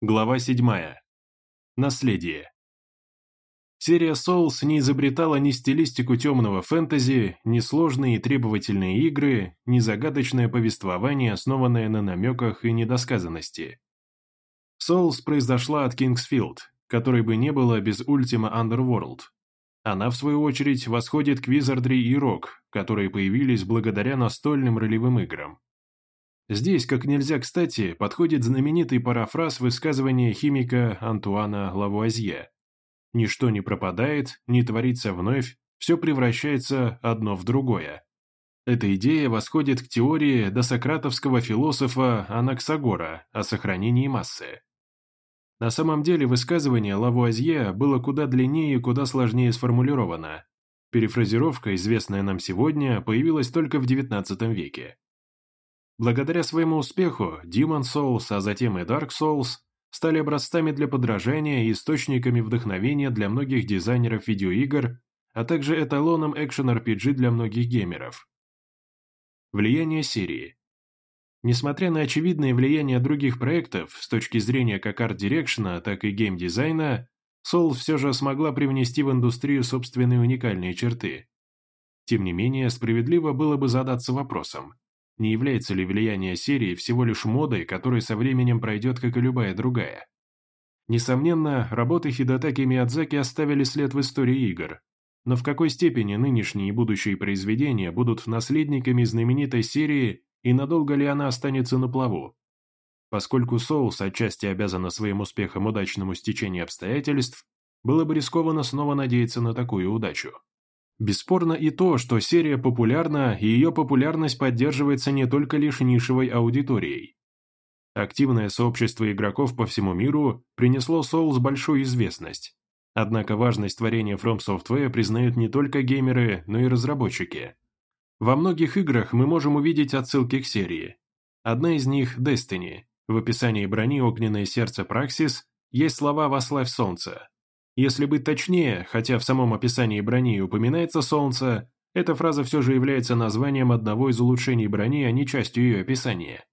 Глава 7. Наследие. Серия Souls не изобретала ни стилистику темного фэнтези, ни сложные и требовательные игры, ни загадочное повествование, основанное на намеках и недосказанности. Souls произошла от Kingsfield, которой бы не было без Ultima Underworld. Она, в свою очередь, восходит к Wizardry и Rock, которые появились благодаря настольным ролевым играм. Здесь, как нельзя кстати, подходит знаменитый парафраз высказывания химика Антуана Лавуазье. «Ничто не пропадает, не творится вновь, все превращается одно в другое». Эта идея восходит к теории досократовского философа Анаксагора о сохранении массы. На самом деле высказывание Лавуазье было куда длиннее и куда сложнее сформулировано. Перефразировка, известная нам сегодня, появилась только в XIX веке. Благодаря своему успеху Demon Souls, а затем и Dark Souls стали образцами для подражания и источниками вдохновения для многих дизайнеров видеоигр, а также эталоном экшен-RPG для многих геймеров. Влияние серии Несмотря на очевидное влияние других проектов с точки зрения как арт-дирекшена, так и гейм-дизайна, Souls все же смогла привнести в индустрию собственные уникальные черты. Тем не менее, справедливо было бы задаться вопросом, не является ли влияние серии всего лишь модой, которая со временем пройдет, как и любая другая? Несомненно, работы Хидотаки Миядзаки оставили след в истории игр. Но в какой степени нынешние и будущие произведения будут наследниками знаменитой серии и надолго ли она останется на плаву? Поскольку Соус отчасти обязана своим успехом удачному стечению обстоятельств, было бы рискованно снова надеяться на такую удачу. Бесспорно и то, что серия популярна, и ее популярность поддерживается не только лишь нишевой аудиторией. Активное сообщество игроков по всему миру принесло Souls большую известность. Однако важность творения From Software признают не только геймеры, но и разработчики. Во многих играх мы можем увидеть отсылки к серии. Одна из них – Destiny. В описании брони «Огненное сердце Praxis» есть слова «Вославь солнце», если быть точнее, хотя в самом описании брони упоминается солнце, эта фраза все же является названием одного из улучшений брони, а не частью ее описания.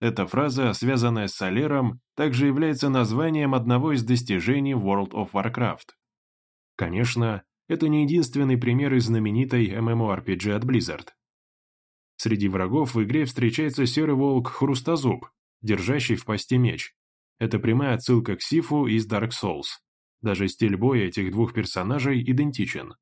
Эта фраза, связанная с Солером, также является названием одного из достижений World of Warcraft. Конечно, это не единственный пример из знаменитой MMORPG от Blizzard. Среди врагов в игре встречается серый волк Хрустозуб, держащий в пасти меч. Это прямая отсылка к Сифу из Dark Souls. Даже стиль боя этих двух персонажей идентичен.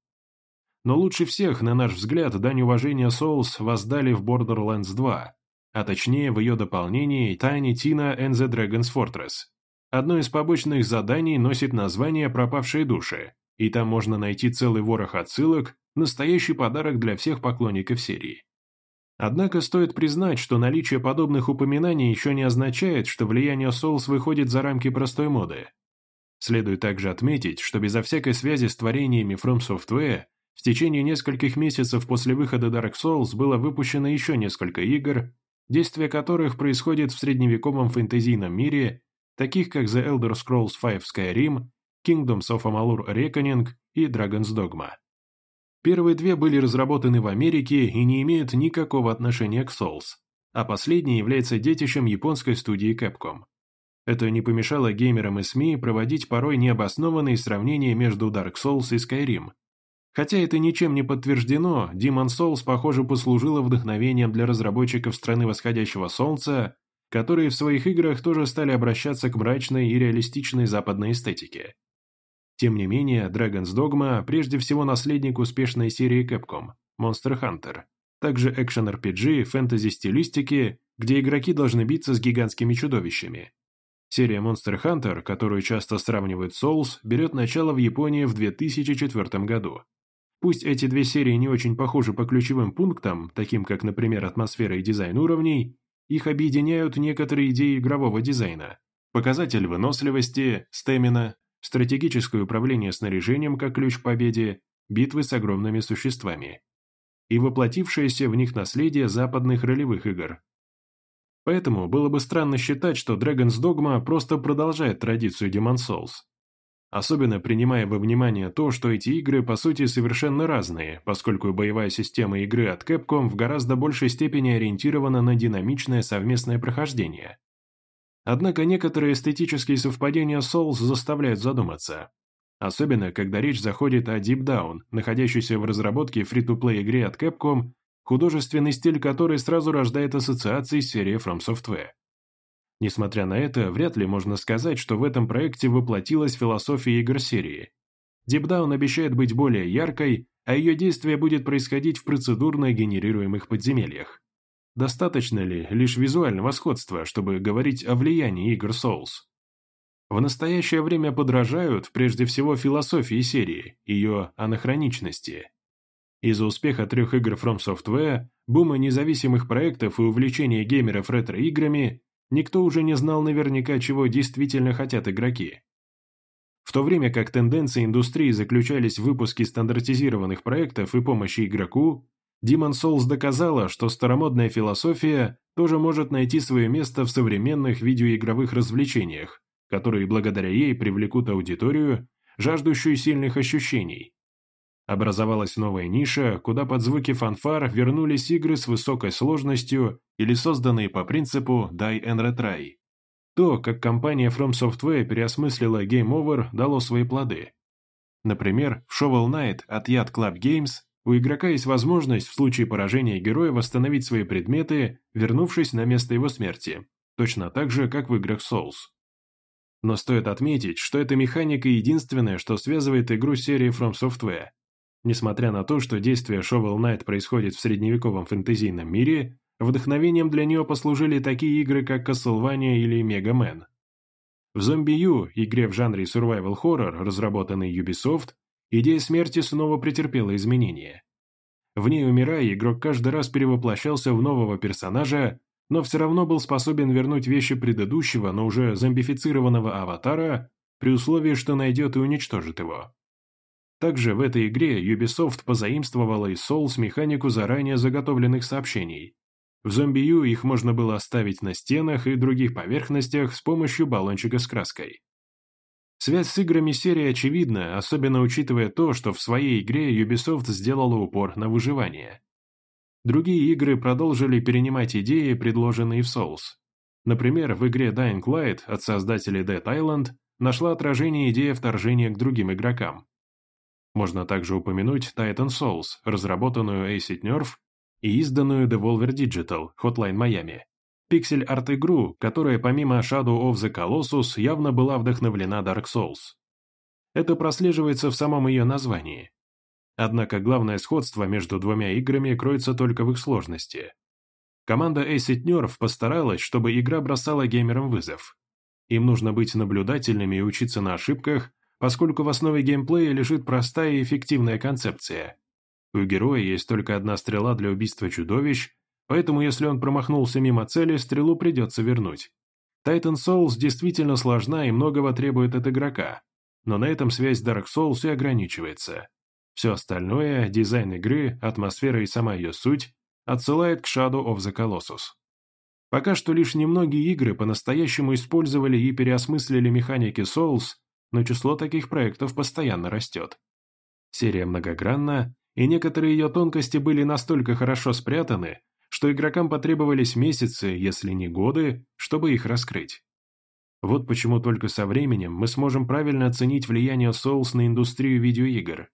Но лучше всех, на наш взгляд, дань уважения Souls воздали в Borderlands 2, а точнее в ее дополнении Tiny Tina and the Dragon's Fortress. Одно из побочных заданий носит название «Пропавшие души», и там можно найти целый ворох отсылок, настоящий подарок для всех поклонников серии. Однако стоит признать, что наличие подобных упоминаний еще не означает, что влияние Souls выходит за рамки простой моды. Следует также отметить, что безо всякой связи с творениями From Software в течение нескольких месяцев после выхода Dark Souls было выпущено еще несколько игр, действие которых происходит в средневековом фэнтезийном мире, таких как The Elder Scrolls V Skyrim, Kingdoms of Amalur Reckoning и Dragon's Dogma. Первые две были разработаны в Америке и не имеют никакого отношения к Souls, а последний является детищем японской студии Capcom. Это не помешало геймерам и СМИ проводить порой необоснованные сравнения между Dark Souls и Skyrim. Хотя это ничем не подтверждено, Demon Souls, похоже, послужило вдохновением для разработчиков страны восходящего солнца, которые в своих играх тоже стали обращаться к мрачной и реалистичной западной эстетике. Тем не менее, Dragon's Dogma прежде всего наследник успешной серии Capcom, Monster Hunter, также экшен-RPG, фэнтези-стилистики, где игроки должны биться с гигантскими чудовищами. Серия Monster Hunter, которую часто сравнивают с Souls, берет начало в Японии в 2004 году. Пусть эти две серии не очень похожи по ключевым пунктам, таким как, например, атмосфера и дизайн уровней, их объединяют некоторые идеи игрового дизайна. Показатель выносливости, стемина, стратегическое управление снаряжением как ключ к победе, битвы с огромными существами. И воплотившееся в них наследие западных ролевых игр, Поэтому было бы странно считать, что Dragon's Dogma просто продолжает традицию Demon Souls. Особенно принимая во внимание то, что эти игры по сути совершенно разные, поскольку боевая система игры от Capcom в гораздо большей степени ориентирована на динамичное совместное прохождение. Однако некоторые эстетические совпадения Souls заставляют задуматься. Особенно, когда речь заходит о Deep Down, находящейся в разработке фри-то-плей игре от Capcom, художественный стиль которой сразу рождает ассоциации с серией From Software. Несмотря на это, вряд ли можно сказать, что в этом проекте воплотилась философия игр серии. Down обещает быть более яркой, а ее действие будет происходить в процедурно генерируемых подземельях. Достаточно ли лишь визуального сходства, чтобы говорить о влиянии игр Souls? В настоящее время подражают прежде всего философии серии, ее анахроничности. Из-за успеха трех игр From Software, бума независимых проектов и увлечения геймеров ретро-играми, никто уже не знал наверняка, чего действительно хотят игроки. В то время как тенденции индустрии заключались в выпуске стандартизированных проектов и помощи игроку, Demon Souls доказала, что старомодная философия тоже может найти свое место в современных видеоигровых развлечениях, которые благодаря ей привлекут аудиторию, жаждущую сильных ощущений. Образовалась новая ниша, куда под звуки фанфар вернулись игры с высокой сложностью или созданные по принципу «die and retry». То, как компания From Software переосмыслила Game Over, дало свои плоды. Например, в Shovel Knight от Yacht Club Games у игрока есть возможность в случае поражения героя восстановить свои предметы, вернувшись на место его смерти, точно так же, как в играх Souls. Но стоит отметить, что эта механика единственная, что связывает игру с серией From Software. Несмотря на то, что действие Shovel Knight происходит в средневековом фэнтезийном мире, вдохновением для нее послужили такие игры, как Castlevania или Mega Man. В Zombie U, игре в жанре survival horror, разработанной Ubisoft, идея смерти снова претерпела изменения. В ней, умирая, игрок каждый раз перевоплощался в нового персонажа, но все равно был способен вернуть вещи предыдущего, но уже зомбифицированного аватара, при условии, что найдет и уничтожит его. Также в этой игре Ubisoft позаимствовала из Souls механику заранее заготовленных сообщений. В U их можно было оставить на стенах и других поверхностях с помощью баллончика с краской. Связь с играми серии очевидна, особенно учитывая то, что в своей игре Ubisoft сделала упор на выживание. Другие игры продолжили перенимать идеи, предложенные в Souls. Например, в игре Dying Light от создателей Dead Island нашла отражение идея вторжения к другим игрокам. Можно также упомянуть Titan Souls, разработанную Acid Nerve и изданную Devolver Digital, Hotline Miami пиксель-арт-игру, которая помимо Shadow of the Colossus явно была вдохновлена Dark Souls. Это прослеживается в самом ее названии. Однако главное сходство между двумя играми кроется только в их сложности. Команда Acid Nerve постаралась, чтобы игра бросала геймерам вызов. Им нужно быть наблюдательными и учиться на ошибках, поскольку в основе геймплея лежит простая и эффективная концепция. У героя есть только одна стрела для убийства чудовищ, Поэтому если он промахнулся мимо цели, стрелу придется вернуть. Titan Souls действительно сложна и многого требует от игрока, но на этом связь Dark Souls и ограничивается. Все остальное, дизайн игры, атмосфера и сама ее суть, отсылает к Shadow of the Colossus. Пока что лишь немногие игры по-настоящему использовали и переосмыслили механики Souls, но число таких проектов постоянно растет. Серия многогранна, и некоторые ее тонкости были настолько хорошо спрятаны, что игрокам потребовались месяцы, если не годы, чтобы их раскрыть. Вот почему только со временем мы сможем правильно оценить влияние Souls на индустрию видеоигр.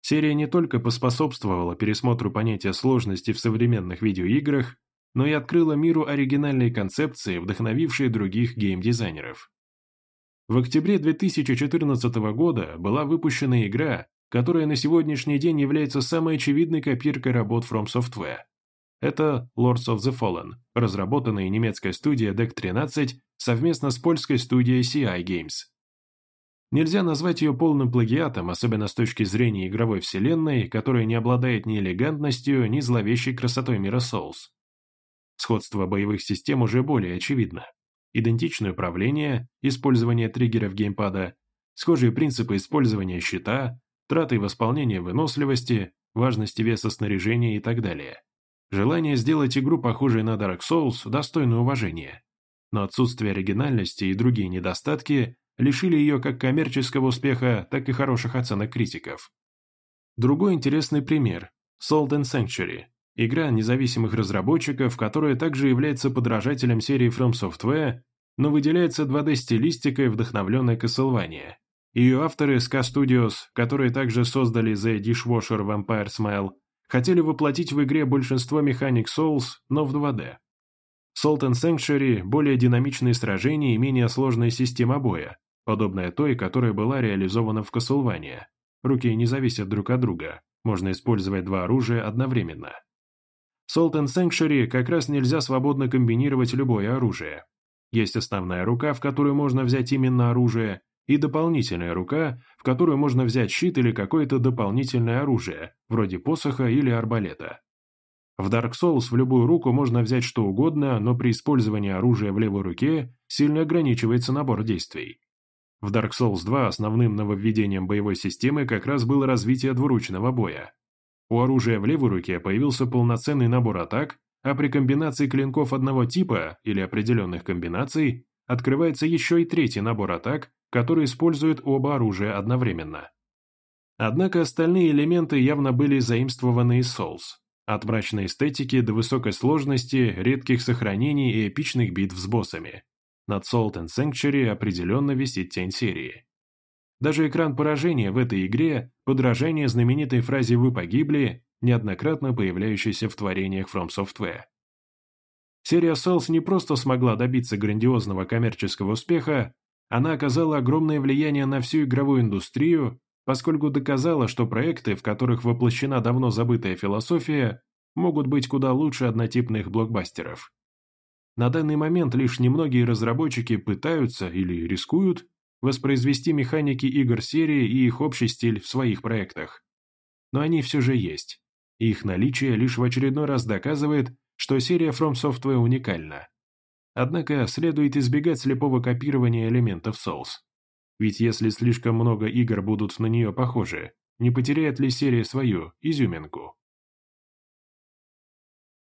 Серия не только поспособствовала пересмотру понятия сложности в современных видеоиграх, но и открыла миру оригинальные концепции, вдохновившие других геймдизайнеров. В октябре 2014 года была выпущена игра, которая на сегодняшний день является самой очевидной копиркой работ From Software. Это Lords of the Fallen, разработанная немецкой студией Deck 13 совместно с польской студией CI Games. Нельзя назвать ее полным плагиатом, особенно с точки зрения игровой вселенной, которая не обладает ни элегантностью, ни зловещей красотой мира Souls. Сходство боевых систем уже более очевидно. Идентичное управление, использование триггеров геймпада, схожие принципы использования щита, траты восполнения выносливости, важности веса снаряжения и так далее. Желание сделать игру похожей на Dark Souls достойно уважения. Но отсутствие оригинальности и другие недостатки лишили ее как коммерческого успеха, так и хороших оценок критиков. Другой интересный пример – Salt and Sanctuary, игра независимых разработчиков, которая также является подражателем серии From Software, но выделяется 2D-стилистикой, вдохновленной Castlevania. Ее авторы Ska Studios, которые также создали The Dishwasher Vampire Smile, хотели воплотить в игре большинство механик Souls, но в 2D. Salt and Sanctuary – более динамичные сражения и менее сложная система боя, подобная той, которая была реализована в Castlevania. Руки не зависят друг от друга, можно использовать два оружия одновременно. Salt and Sanctuary как раз нельзя свободно комбинировать любое оружие. Есть основная рука, в которую можно взять именно оружие, и дополнительная рука, в которую можно взять щит или какое-то дополнительное оружие, вроде посоха или арбалета. В Dark Souls в любую руку можно взять что угодно, но при использовании оружия в левой руке сильно ограничивается набор действий. В Dark Souls 2 основным нововведением боевой системы как раз было развитие двуручного боя. У оружия в левой руке появился полноценный набор атак, а при комбинации клинков одного типа или определенных комбинаций открывается еще и третий набор атак, который использует оба оружия одновременно. Однако остальные элементы явно были заимствованы из Souls, от мрачной эстетики до высокой сложности, редких сохранений и эпичных битв с боссами. Над Salt and Sanctuary определенно висит тень серии. Даже экран поражения в этой игре – подражание знаменитой фразе «Вы погибли», неоднократно появляющейся в творениях From Software. Серия Souls не просто смогла добиться грандиозного коммерческого успеха, она оказала огромное влияние на всю игровую индустрию, поскольку доказала, что проекты, в которых воплощена давно забытая философия, могут быть куда лучше однотипных блокбастеров. На данный момент лишь немногие разработчики пытаются или рискуют воспроизвести механики игр серии и их общий стиль в своих проектах. Но они все же есть. И их наличие лишь в очередной раз доказывает, что серия From Software уникальна. Однако следует избегать слепого копирования элементов Souls. Ведь если слишком много игр будут на нее похожи, не потеряет ли серия свою изюминку?